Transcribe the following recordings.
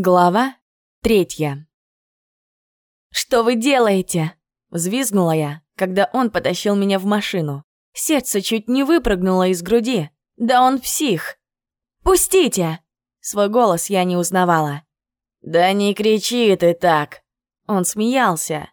Глава третья. «Что вы делаете?» — взвизгнула я, когда он потащил меня в машину. Сердце чуть не выпрыгнуло из груди. Да он псих. «Пустите!» Свой голос я не узнавала. «Да не кричи ты так!» Он смеялся.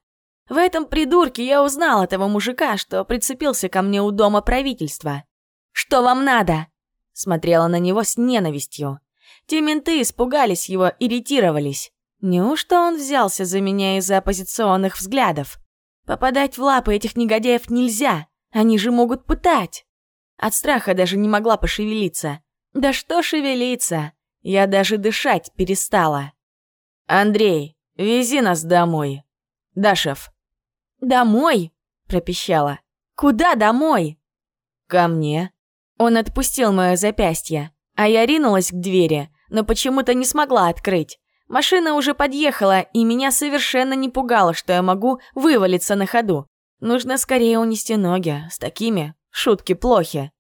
В этом придурке я узнал этого мужика, что прицепился ко мне у дома правительства. «Что вам надо?» Смотрела на него с ненавистью. Те менты испугались его, иритировались. Неужто он взялся за меня из-за оппозиционных взглядов? Попадать в лапы этих негодяев нельзя, они же могут пытать. От страха даже не могла пошевелиться. Да что шевелиться? Я даже дышать перестала. «Андрей, вези нас домой. Да, шеф». «Домой?» – пропищала. «Куда домой?» «Ко мне». Он отпустил мое запястье, а я ринулась к двери, но почему-то не смогла открыть. Машина уже подъехала, и меня совершенно не пугало, что я могу вывалиться на ходу. Нужно скорее унести ноги, с такими шутки плохи.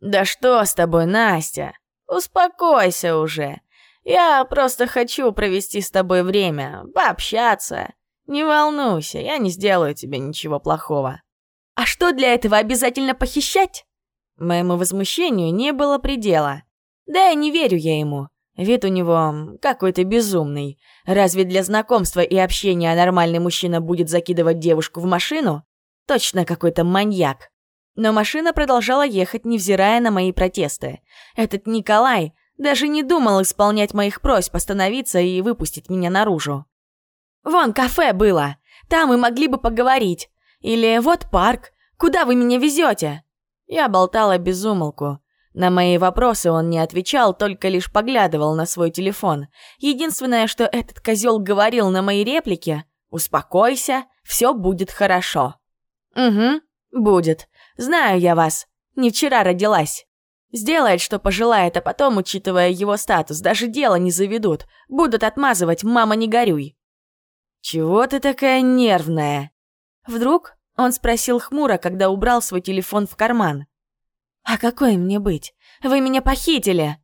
«Да что с тобой, Настя? Успокойся уже. Я просто хочу провести с тобой время, пообщаться. Не волнуйся, я не сделаю тебе ничего плохого». «А что для этого обязательно похищать?» Моему возмущению не было предела. Да и не верю я ему. Вид у него какой-то безумный. Разве для знакомства и общения нормальный мужчина будет закидывать девушку в машину? Точно какой-то маньяк. Но машина продолжала ехать, невзирая на мои протесты. Этот Николай даже не думал исполнять моих просьб остановиться и выпустить меня наружу. «Вон кафе было. Там мы могли бы поговорить. Или вот парк. Куда вы меня везете?» Я болтала без умолку. На мои вопросы он не отвечал, только лишь поглядывал на свой телефон. Единственное, что этот козел говорил на мои реплики «Успокойся, все будет хорошо». «Угу, будет. Знаю я вас. Не вчера родилась». Сделает, что пожелает, а потом, учитывая его статус, даже дело не заведут. Будут отмазывать «мама, не горюй». «Чего ты такая нервная?» Вдруг он спросил хмуро, когда убрал свой телефон в карман. «А какой мне быть? Вы меня похитили!»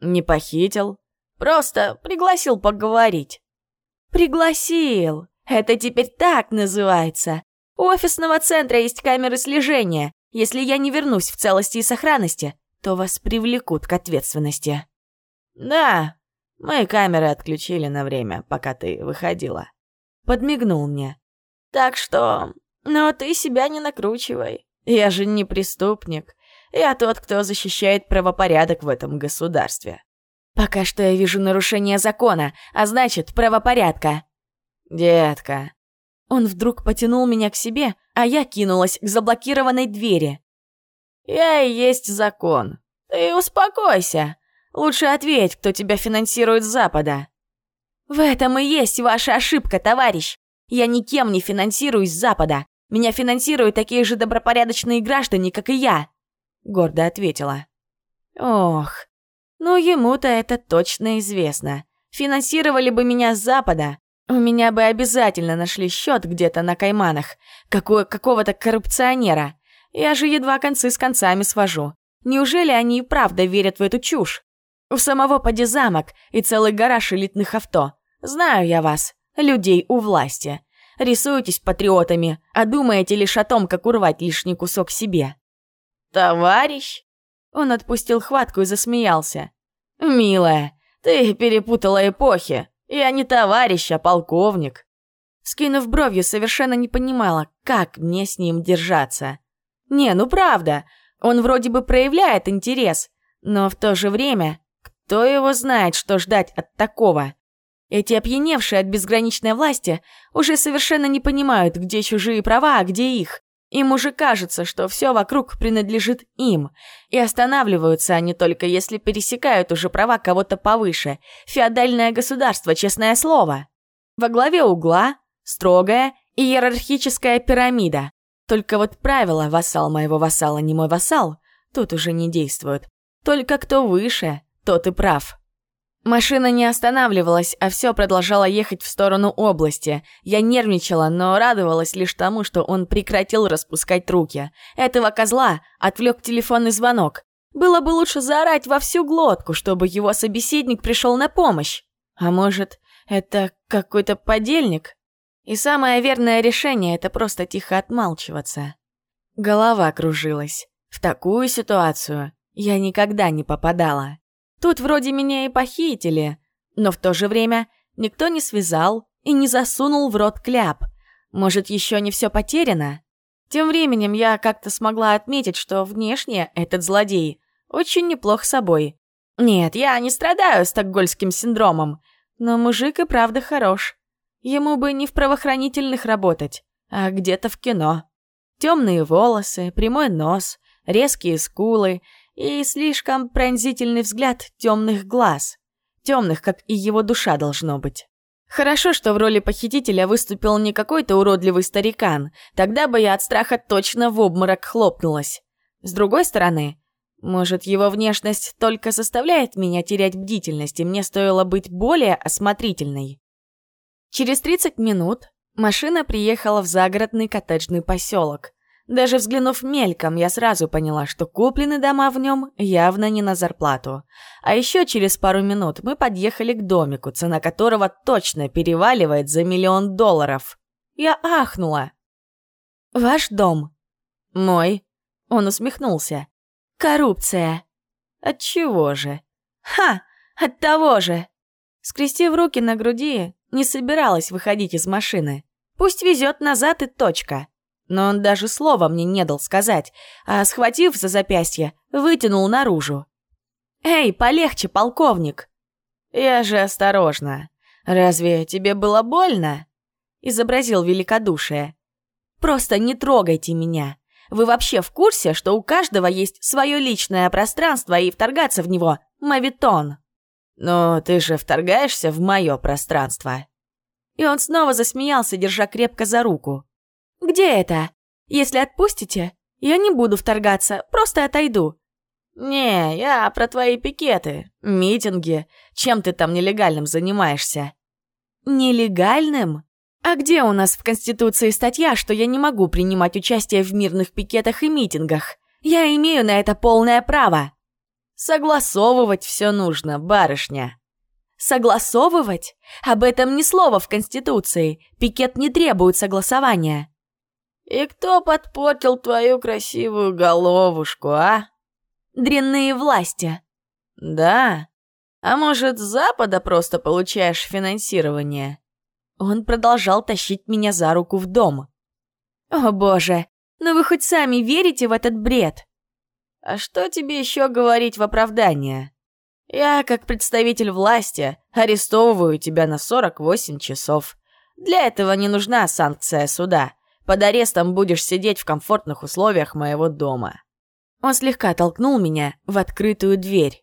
«Не похитил. Просто пригласил поговорить». «Пригласил! Это теперь так называется. У офисного центра есть камеры слежения. Если я не вернусь в целости и сохранности, то вас привлекут к ответственности». «Да, мы камеры отключили на время, пока ты выходила». Подмигнул мне. «Так что... Но ты себя не накручивай. Я же не преступник. Я тот, кто защищает правопорядок в этом государстве. Пока что я вижу нарушение закона, а значит, правопорядка. Детка. Он вдруг потянул меня к себе, а я кинулась к заблокированной двери. Я и есть закон. Ты успокойся. Лучше ответь, кто тебя финансирует с Запада. В этом и есть ваша ошибка, товарищ. Я никем не финансируюсь с Запада. Меня финансируют такие же добропорядочные граждане, как и я гордо ответила. Ох, ну ему-то это точно известно. Финансировали бы меня с Запада, у меня бы обязательно нашли счет где-то на Кайманах, какого- какого-то коррупционера. Я же едва концы с концами свожу. Неужели они и правда верят в эту чушь? У самого поди замок и целый гараж элитных авто. Знаю я вас, людей у власти. Рисуетесь патриотами, а думаете лишь о том, как урвать лишний кусок себе. «Товарищ?» Он отпустил хватку и засмеялся. «Милая, ты перепутала эпохи. Я не товарищ, а полковник». Скинув бровью, совершенно не понимала, как мне с ним держаться. Не, ну правда, он вроде бы проявляет интерес, но в то же время, кто его знает, что ждать от такого? Эти опьяневшие от безграничной власти уже совершенно не понимают, где чужие права, а где их. Им уже кажется, что все вокруг принадлежит им, и останавливаются они только если пересекают уже права кого-то повыше. Феодальное государство, честное слово. Во главе угла строгая иерархическая пирамида. Только вот правило «вассал моего вассала не мой вассал» тут уже не действуют. Только кто выше, тот и прав. Машина не останавливалась, а все продолжало ехать в сторону области. Я нервничала, но радовалась лишь тому, что он прекратил распускать руки. Этого козла отвлек телефонный звонок. Было бы лучше заорать во всю глотку, чтобы его собеседник пришел на помощь. А может, это какой-то подельник? И самое верное решение — это просто тихо отмалчиваться. Голова кружилась. В такую ситуацию я никогда не попадала. Тут вроде меня и похитили, но в то же время никто не связал и не засунул в рот кляп. Может, еще не все потеряно? Тем временем я как-то смогла отметить, что внешне этот злодей очень неплох собой. Нет, я не страдаю стокгольским синдромом, но мужик и правда хорош. Ему бы не в правоохранительных работать, а где-то в кино. Темные волосы, прямой нос, резкие скулы и слишком пронзительный взгляд темных глаз. Темных, как и его душа должно быть. Хорошо, что в роли похитителя выступил не какой-то уродливый старикан, тогда бы я от страха точно в обморок хлопнулась. С другой стороны, может, его внешность только заставляет меня терять бдительность, и мне стоило быть более осмотрительной. Через 30 минут машина приехала в загородный коттеджный поселок. Даже взглянув мельком, я сразу поняла, что куплены дома в нем явно не на зарплату. А еще через пару минут мы подъехали к домику, цена которого точно переваливает за миллион долларов. Я ахнула. «Ваш дом?» «Мой». Он усмехнулся. «Коррупция». «От чего же?» «Ха! От того же!» Скрестив руки на груди, не собиралась выходить из машины. Пусть везет назад и точка. Но он даже слова мне не дал сказать, а, схватив за запястье, вытянул наружу. «Эй, полегче, полковник!» «Я же осторожно. Разве тебе было больно?» Изобразил великодушие. «Просто не трогайте меня. Вы вообще в курсе, что у каждого есть свое личное пространство и вторгаться в него – мавитон?» «Но ты же вторгаешься в мое пространство». И он снова засмеялся, держа крепко за руку. «Где это? Если отпустите, я не буду вторгаться, просто отойду». «Не, я про твои пикеты, митинги. Чем ты там нелегальным занимаешься?» «Нелегальным? А где у нас в Конституции статья, что я не могу принимать участие в мирных пикетах и митингах? Я имею на это полное право». «Согласовывать все нужно, барышня». «Согласовывать? Об этом ни слова в Конституции. Пикет не требует согласования». «И кто подпортил твою красивую головушку, а?» «Дрянные власти». «Да? А может, с Запада просто получаешь финансирование?» Он продолжал тащить меня за руку в дом. «О боже, но вы хоть сами верите в этот бред?» «А что тебе еще говорить в оправдание? Я, как представитель власти, арестовываю тебя на 48 часов. Для этого не нужна санкция суда». Под арестом будешь сидеть в комфортных условиях моего дома». Он слегка толкнул меня в открытую дверь.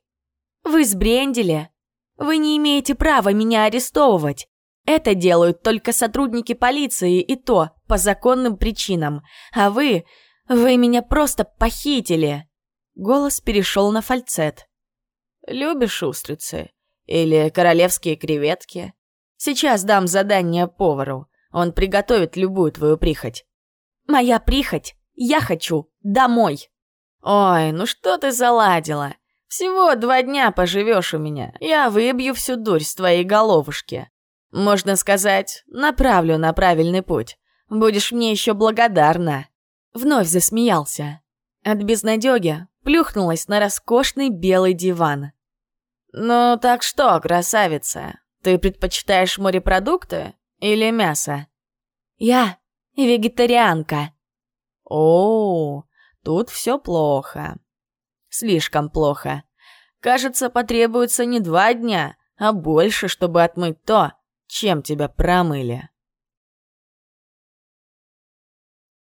«Вы сбрендили? Вы не имеете права меня арестовывать. Это делают только сотрудники полиции, и то по законным причинам. А вы... вы меня просто похитили!» Голос перешел на фальцет. «Любишь устрицы? Или королевские креветки? Сейчас дам задание повару. Он приготовит любую твою прихоть. Моя прихоть? Я хочу домой. Ой, ну что ты заладила? Всего два дня поживешь у меня. Я выбью всю дурь с твоей головушки. Можно сказать, направлю на правильный путь. Будешь мне еще благодарна. Вновь засмеялся. От безнадёги плюхнулась на роскошный белый диван. «Ну так что, красавица, ты предпочитаешь морепродукты или мясо?» «Я вегетарианка». «О, тут все плохо. Слишком плохо. Кажется, потребуется не два дня, а больше, чтобы отмыть то, чем тебя промыли».